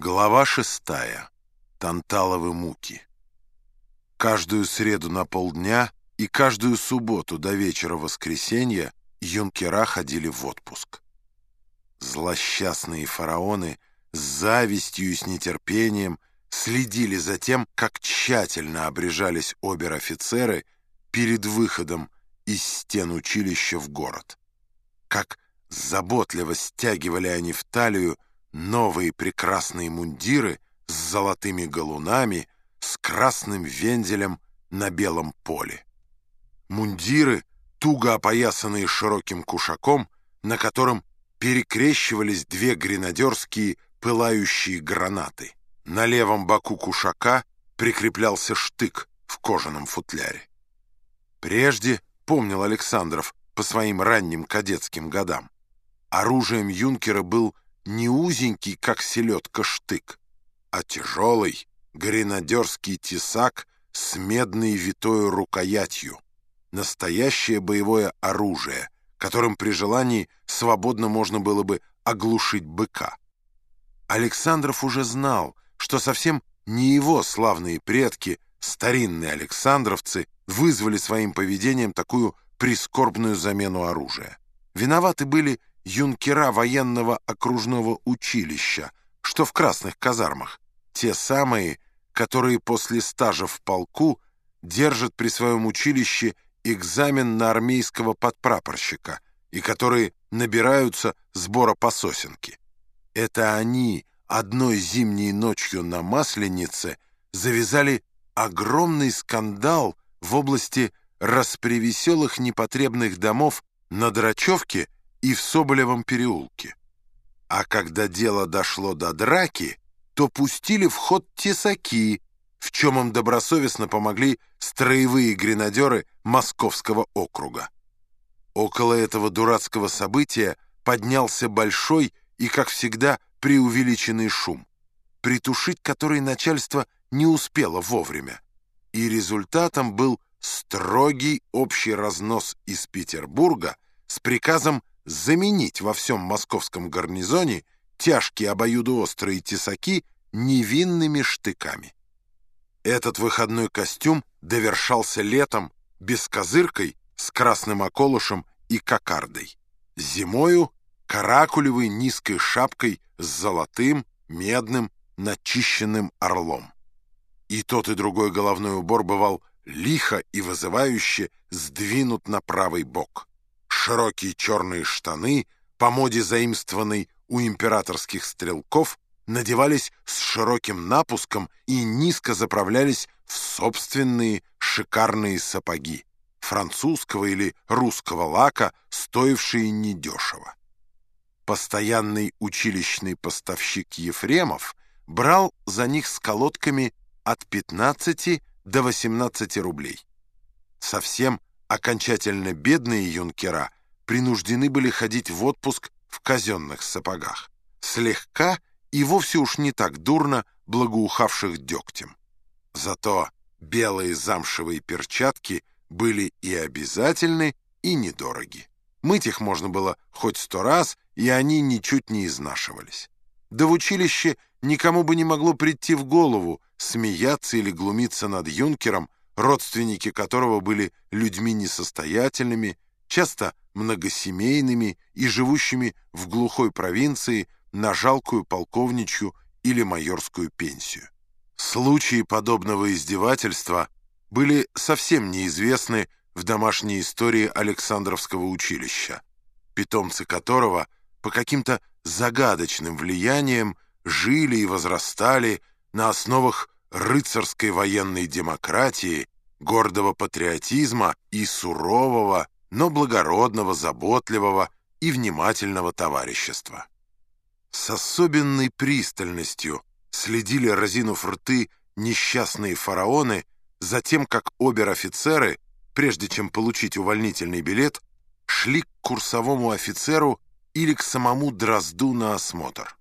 Глава шестая. Танталовы муки. Каждую среду на полдня и каждую субботу до вечера воскресенья юнкера ходили в отпуск. Злосчастные фараоны с завистью и с нетерпением следили за тем, как тщательно обрежались обер-офицеры перед выходом из стен училища в город. Как заботливо стягивали они в талию новые прекрасные мундиры с золотыми галунами, с красным вензелем на белом поле. Мундиры, туго опоясанные широким кушаком, на котором перекрещивались две гренадерские пылающие гранаты. На левом боку кушака прикреплялся штык в кожаном футляре. Прежде, помнил Александров по своим ранним кадетским годам, оружием юнкера был не узенький, как селедка, штык, а тяжелый гренадерский тесак с медной витой рукоятью. Настоящее боевое оружие, которым при желании свободно можно было бы оглушить быка. Александров уже знал, что совсем не его славные предки, старинные александровцы, вызвали своим поведением такую прискорбную замену оружия. Виноваты были юнкера военного окружного училища, что в красных казармах, те самые, которые после стажа в полку держат при своем училище экзамен на армейского подпрапорщика и которые набираются сбора по сосенке. Это они одной зимней ночью на Масленице завязали огромный скандал в области распревеселых непотребных домов на Драчевке и в Соболевом переулке. А когда дело дошло до драки, то пустили в ход тесаки, в чем им добросовестно помогли строевые гренадеры Московского округа. Около этого дурацкого события поднялся большой и, как всегда, преувеличенный шум, притушить который начальство не успело вовремя. И результатом был строгий общий разнос из Петербурга с приказом заменить во всем московском гарнизоне тяжкие обоюдоострые тесаки невинными штыками. Этот выходной костюм довершался летом бескозыркой с красным околышем и кокардой. Зимою каракулевой низкой шапкой с золотым, медным, начищенным орлом. И тот и другой головной убор бывал лихо и вызывающе сдвинут на правый бок широкие черные штаны, по моде заимствованной у императорских стрелков, надевались с широким напуском и низко заправлялись в собственные шикарные сапоги, французского или русского лака, стоившие недешево. Постоянный училищный поставщик Ефремов брал за них с колодками от 15 до 18 рублей. Совсем окончательно бедные юнкера принуждены были ходить в отпуск в казенных сапогах, слегка и вовсе уж не так дурно благоухавших дегтем. Зато белые замшевые перчатки были и обязательны, и недороги. Мыть их можно было хоть сто раз, и они ничуть не изнашивались. Да в училище никому бы не могло прийти в голову смеяться или глумиться над юнкером, родственники которого были людьми несостоятельными, часто многосемейными и живущими в глухой провинции на жалкую полковничью или майорскую пенсию. Случаи подобного издевательства были совсем неизвестны в домашней истории Александровского училища, питомцы которого по каким-то загадочным влияниям жили и возрастали на основах рыцарской военной демократии, гордого патриотизма и сурового но благородного, заботливого и внимательного товарищества. С особенной пристальностью следили, разинув рты, несчастные фараоны за тем, как обер-офицеры, прежде чем получить увольнительный билет, шли к курсовому офицеру или к самому Дрозду на осмотр.